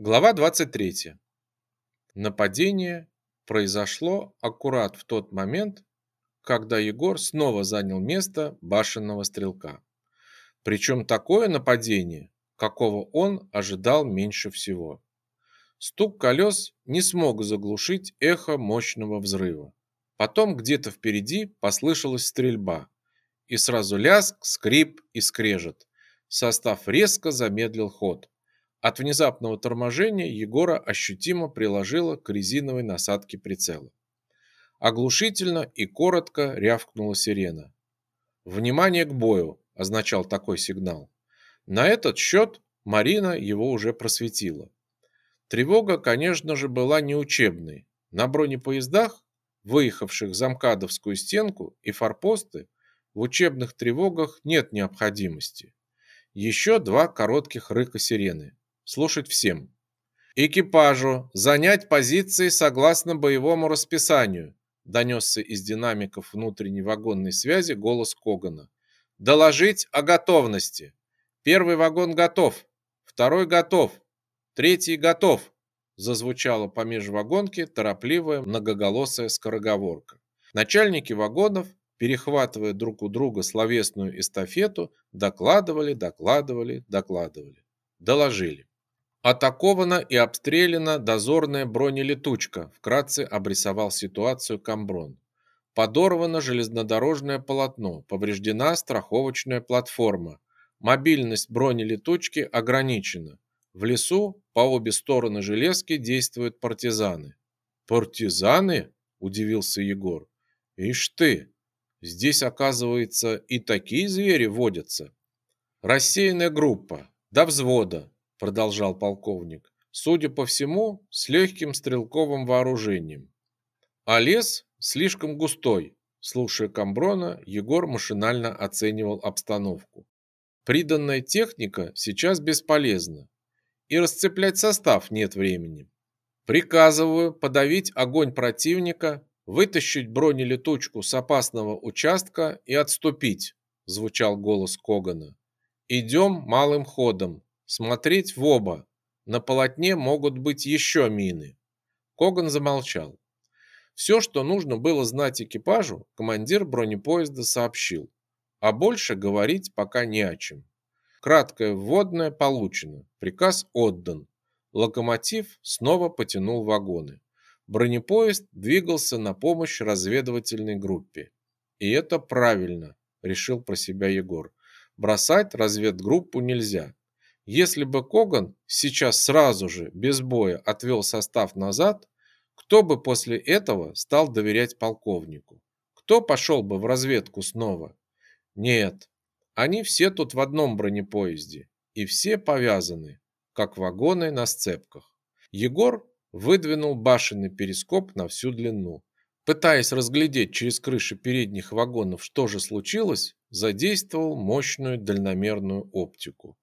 Глава 23. Нападение произошло аккурат в тот момент, когда Егор снова занял место башенного стрелка. Причем такое нападение, какого он ожидал меньше всего. Стук колес не смог заглушить эхо мощного взрыва. Потом где-то впереди послышалась стрельба, и сразу лязг, скрип и скрежет. Состав резко замедлил ход от внезапного торможения Егора ощутимо приложило к резиновой насадке прицела. Оглушительно и коротко рявкнула сирена. «Внимание к бою!» – означал такой сигнал. На этот счет Марина его уже просветила. Тревога, конечно же, была не учебной. На бронепоездах, выехавших за МКАДовскую стенку и форпосты, в учебных тревогах нет необходимости. Еще два коротких рыка сирены слушать всем. Экипажу занять позиции согласно боевому расписанию, донесся из динамиков внутренней вагонной связи голос Когана. Доложить о готовности. Первый вагон готов, второй готов, третий готов, зазвучала по межвагонке торопливая многоголосая скороговорка. Начальники вагонов, перехватывая друг у друга словесную эстафету, докладывали, докладывали, докладывали. Доложили. Атакована и обстреляна дозорная бронелетучка, вкратце обрисовал ситуацию Камброн. Подорвано железнодорожное полотно, повреждена страховочная платформа. Мобильность бронелетучки ограничена. В лесу по обе стороны железки действуют партизаны. Партизаны? удивился Егор. Ишь ты, здесь, оказывается, и такие звери водятся. Рассеянная группа, до взвода, продолжал полковник. Судя по всему, с легким стрелковым вооружением. А лес слишком густой. Слушая Камброна, Егор машинально оценивал обстановку. Приданная техника сейчас бесполезна, и расцеплять состав нет времени. Приказываю подавить огонь противника, вытащить бронелетучку с опасного участка и отступить, звучал голос Когана. Идем малым ходом, Смотреть в оба. На полотне могут быть еще мины. Коган замолчал. Все, что нужно было знать экипажу, командир бронепоезда сообщил. А больше говорить пока не о чем. Краткое вводное получено. Приказ отдан. Локомотив снова потянул вагоны. Бронепоезд двигался на помощь разведывательной группе. И это правильно, решил про себя Егор. Бросать разведгруппу нельзя. Если бы Коган сейчас сразу же, без боя, отвел состав назад, кто бы после этого стал доверять полковнику? Кто пошел бы в разведку снова? Нет, они все тут в одном бронепоезде, и все повязаны, как вагоны на сцепках. Егор выдвинул башенный перископ на всю длину. Пытаясь разглядеть через крыши передних вагонов, что же случилось, задействовал мощную дальномерную оптику.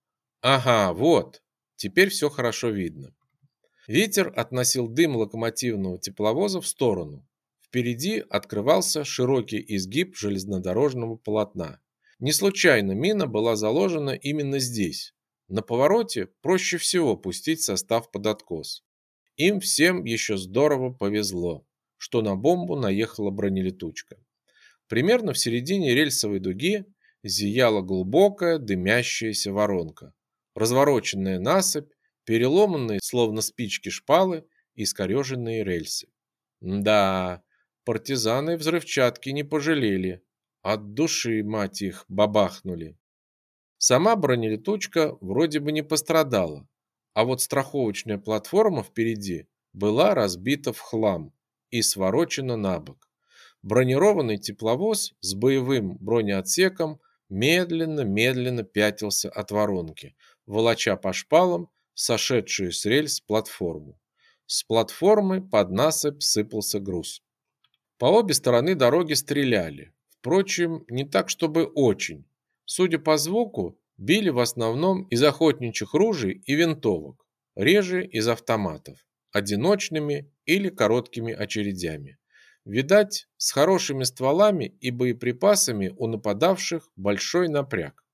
Ага, вот. Теперь все хорошо видно. Ветер относил дым локомотивного тепловоза в сторону. Впереди открывался широкий изгиб железнодорожного полотна. Не случайно мина была заложена именно здесь. На повороте проще всего пустить состав под откос. Им всем еще здорово повезло, что на бомбу наехала бронелетучка. Примерно в середине рельсовой дуги зияла глубокая дымящаяся воронка развороченная насыпь, переломанные, словно спички, шпалы и искореженные рельсы. Да, партизаны взрывчатки не пожалели. От души, мать их, бабахнули. Сама бронелетучка вроде бы не пострадала, а вот страховочная платформа впереди была разбита в хлам и сворочена на бок. Бронированный тепловоз с боевым бронеотсеком медленно-медленно пятился от воронки, волоча по шпалам сошедшую с рельс платформу. С платформы под насыпь сыпался груз. По обе стороны дороги стреляли. Впрочем, не так, чтобы очень. Судя по звуку, били в основном из охотничьих ружей и винтовок, реже из автоматов, одиночными или короткими очередями. Видать, с хорошими стволами и боеприпасами у нападавших большой напряг.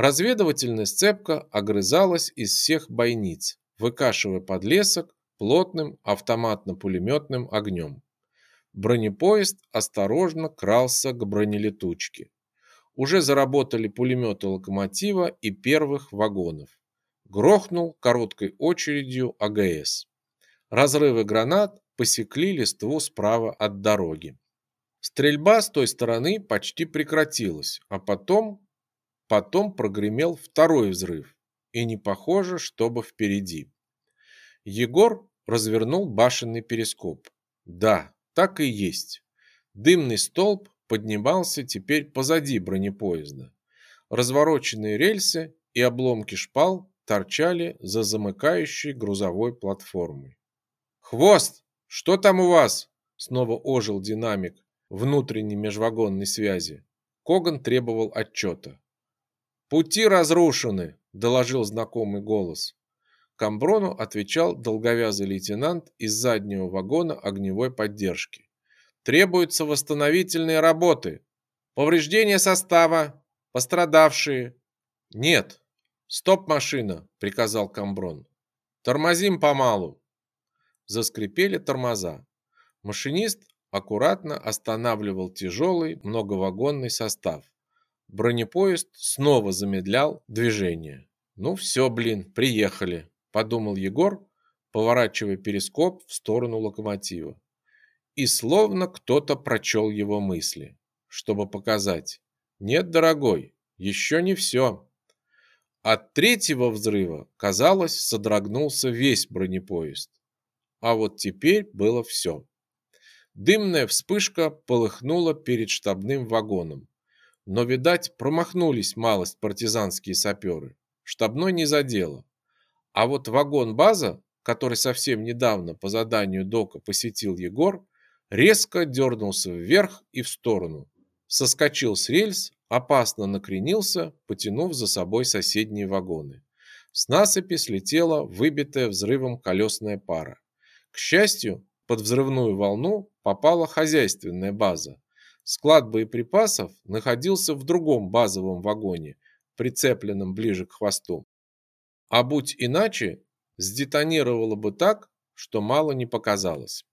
Разведывательная сцепка огрызалась из всех бойниц, выкашивая подлесок плотным автоматно-пулеметным огнем. Бронепоезд осторожно крался к бронелетучке. Уже заработали пулеметы локомотива и первых вагонов. Грохнул короткой очередью АГС. Разрывы гранат посекли листву справа от дороги. Стрельба с той стороны почти прекратилась, а потом потом прогремел второй взрыв, и не похоже, чтобы впереди. Егор развернул башенный перископ. Да, так и есть. Дымный столб поднимался теперь позади бронепоезда. Развороченные рельсы и обломки шпал торчали за замыкающей грузовой платформой. «Хвост! Что там у вас?» Снова ожил динамик внутренней межвагонной связи. Коган требовал отчета. «Пути разрушены», – доложил знакомый голос. Камброну отвечал долговязый лейтенант из заднего вагона огневой поддержки. Требуются восстановительные работы. Повреждения состава, пострадавшие. Нет. Стоп, машина, приказал Камброн. Тормозим помалу. Заскрипели тормоза. Машинист аккуратно останавливал тяжелый многовагонный состав. Бронепоезд снова замедлял движение. Ну все, блин, приехали, подумал Егор, поворачивая перископ в сторону локомотива и словно кто-то прочел его мысли, чтобы показать: "Нет, дорогой, еще не все. От третьего взрыва, казалось, содрогнулся весь бронепоезд. А вот теперь было все. Дымная вспышка полыхнула перед штабным вагоном. Но, видать, промахнулись малость партизанские саперы. Штабной не задело. А вот вагон-база, который совсем недавно по заданию Дока посетил Егор, резко дернулся вверх и в сторону, соскочил с рельс, опасно накренился, потянув за собой соседние вагоны. С насыпи слетела выбитая взрывом колесная пара. К счастью, под взрывную волну попала хозяйственная база. Склад боеприпасов находился в другом базовом вагоне, прицепленном ближе к хвосту. А будь иначе, сдетонировало бы так, что мало не показалось.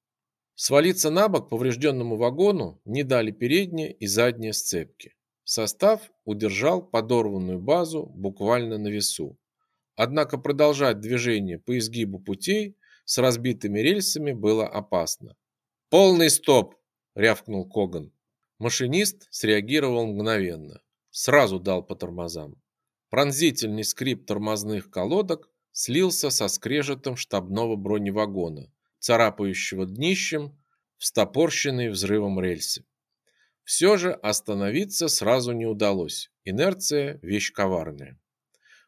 Свалиться на бок поврежденному вагону не дали передние и задние сцепки. Состав удержал подорванную базу буквально на весу. Однако продолжать движение по изгибу путей с разбитыми рельсами было опасно. «Полный стоп!» – рявкнул Коган. Машинист среагировал мгновенно. Сразу дал по тормозам. Пронзительный скрип тормозных колодок слился со скрежетом штабного броневагона, царапающего днищем встопорщенные взрывом рельсы. Все же остановиться сразу не удалось. Инерция – вещь коварная.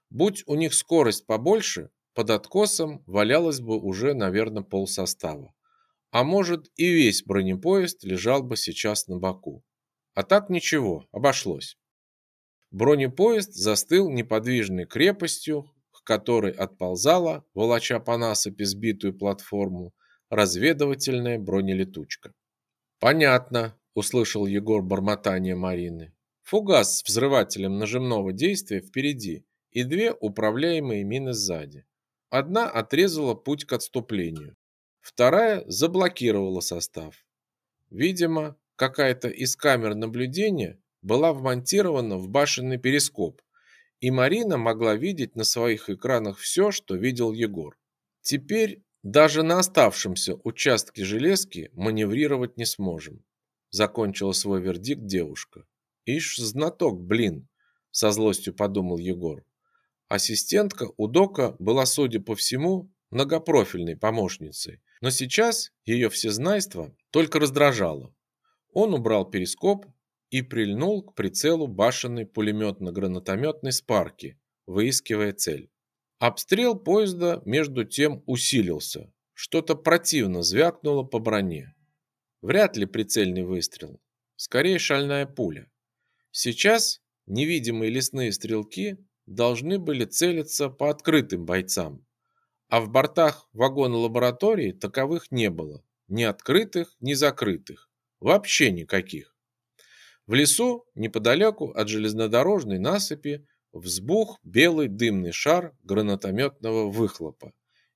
Будь у них скорость побольше, под откосом валялось бы уже, наверное, полсостава. А может, и весь бронепоезд лежал бы сейчас на боку. А так ничего, обошлось. Бронепоезд застыл неподвижной крепостью, к которой отползала, волоча по насыпи сбитую платформу, разведывательная бронелетучка. Понятно, услышал Егор бормотание Марины. Фугас с взрывателем нажимного действия впереди и две управляемые мины сзади. Одна отрезала путь к отступлению, вторая заблокировала состав. Видимо, какая-то из камер наблюдения была вмонтирована в башенный перископ, и Марина могла видеть на своих экранах все, что видел Егор. Теперь даже на оставшемся участке железки маневрировать не сможем. Закончила свой вердикт девушка. Ишь, знаток, блин, со злостью подумал Егор. Ассистентка у Дока была, судя по всему, многопрофильной помощницей, но сейчас ее всезнайство только раздражало. Он убрал перископ и прильнул к прицелу башенной пулеметно-гранатометной спарки, выискивая цель. Обстрел поезда между тем усилился. Что-то противно звякнуло по броне. Вряд ли прицельный выстрел, скорее шальная пуля. Сейчас невидимые лесные стрелки должны были целиться по открытым бойцам, а в бортах вагона лаборатории таковых не было, ни открытых, ни закрытых, вообще никаких. В лесу, неподалеку от железнодорожной насыпи, взбух белый дымный шар гранатометного выхлопа,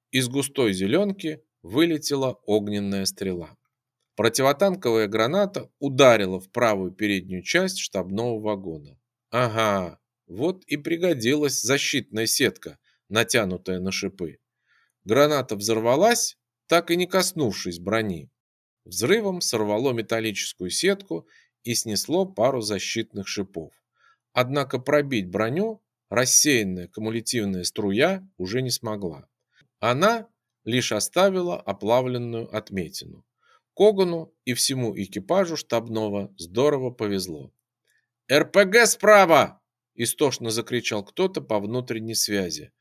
из густой зеленки вылетела огненная стрела. Противотанковая граната ударила в правую переднюю часть штабного вагона. Ага, вот и пригодилась защитная сетка, натянутая на шипы. Граната взорвалась, так и не коснувшись брони. Взрывом сорвало металлическую сетку и снесло пару защитных шипов. Однако пробить броню рассеянная кумулятивная струя уже не смогла. Она лишь оставила оплавленную отметину. Когану и всему экипажу штабного здорово повезло. «РПГ справа!» – истошно закричал кто-то по внутренней связи.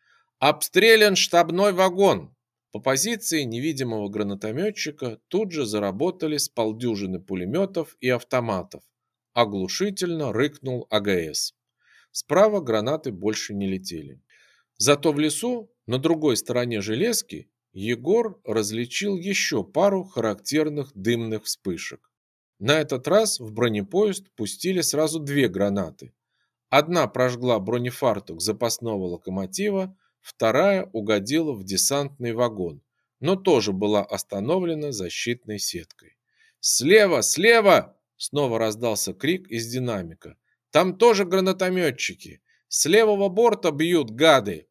«Обстрелян штабной вагон!» По позиции невидимого гранатометчика тут же заработали с полдюжины пулеметов и автоматов. Оглушительно рыкнул АГС. Справа гранаты больше не летели. Зато в лесу, на другой стороне железки, Егор различил еще пару характерных дымных вспышек. На этот раз в бронепоезд пустили сразу две гранаты. Одна прожгла бронефартук запасного локомотива, вторая угодила в десантный вагон, но тоже была остановлена защитной сеткой. «Слева! Слева!» – снова раздался крик из динамика. «Там тоже гранатометчики! С левого борта бьют, гады!»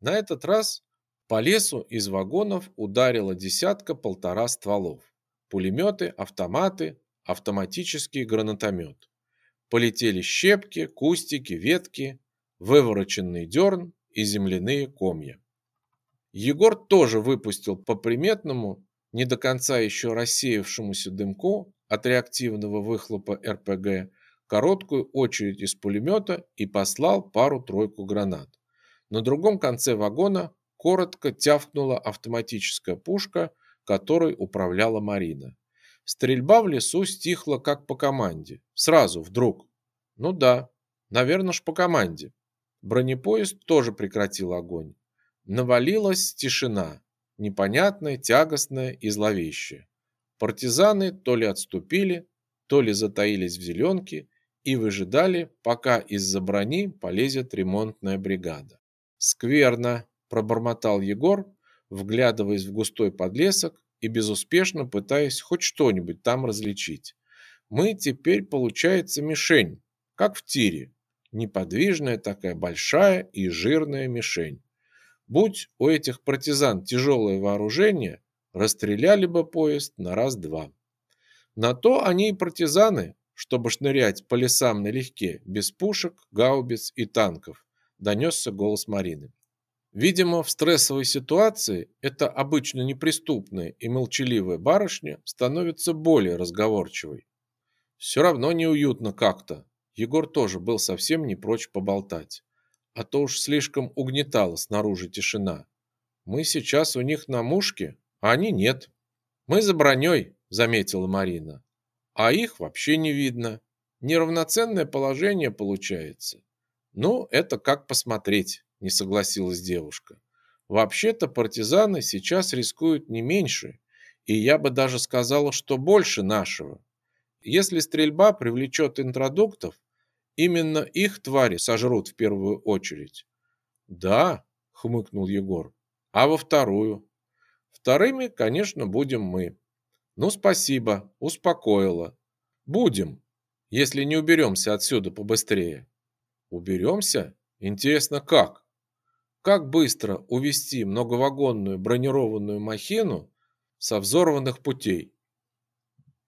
На этот раз по лесу из вагонов ударило десятка-полтора стволов. Пулеметы, автоматы, автоматический гранатомет. Полетели щепки, кустики, ветки, вывороченный дерн и земляные комья. Егор тоже выпустил по приметному, не до конца еще рассеявшемуся дымку от реактивного выхлопа РПГ короткую очередь из пулемета и послал пару-тройку гранат. На другом конце вагона коротко тявкнула автоматическая пушка, которой управляла Марина. Стрельба в лесу стихла как по команде. Сразу, вдруг. Ну да, наверное ж по команде. Бронепоезд тоже прекратил огонь. Навалилась тишина, непонятная, тягостная и зловещая. Партизаны то ли отступили, то ли затаились в зеленке и выжидали, пока из-за брони полезет ремонтная бригада. Скверно, пробормотал Егор, вглядываясь в густой подлесок и безуспешно пытаясь хоть что-нибудь там различить. Мы теперь, получается, мишень, как в тире. Неподвижная такая большая и жирная мишень. Будь у этих партизан тяжелое вооружение, расстреляли бы поезд на раз-два. На то они и партизаны, чтобы шнырять по лесам налегке, без пушек, гаубиц и танков, донесся голос Марины. Видимо, в стрессовой ситуации эта обычно неприступная и молчаливая барышня становится более разговорчивой. Все равно неуютно как-то. Егор тоже был совсем не прочь поболтать. А то уж слишком угнетала снаружи тишина. Мы сейчас у них на мушке, а они нет. Мы за броней, заметила Марина. А их вообще не видно. Неравноценное положение получается. Ну, это как посмотреть не согласилась девушка. Вообще-то партизаны сейчас рискуют не меньше, и я бы даже сказала, что больше нашего. Если стрельба привлечет интродуктов, именно их твари сожрут в первую очередь. Да, хмыкнул Егор. А во вторую? Вторыми, конечно, будем мы. Ну, спасибо, успокоила. Будем, если не уберемся отсюда побыстрее. Уберемся? Интересно, как? Как быстро увести многовагонную бронированную махину со взорванных путей?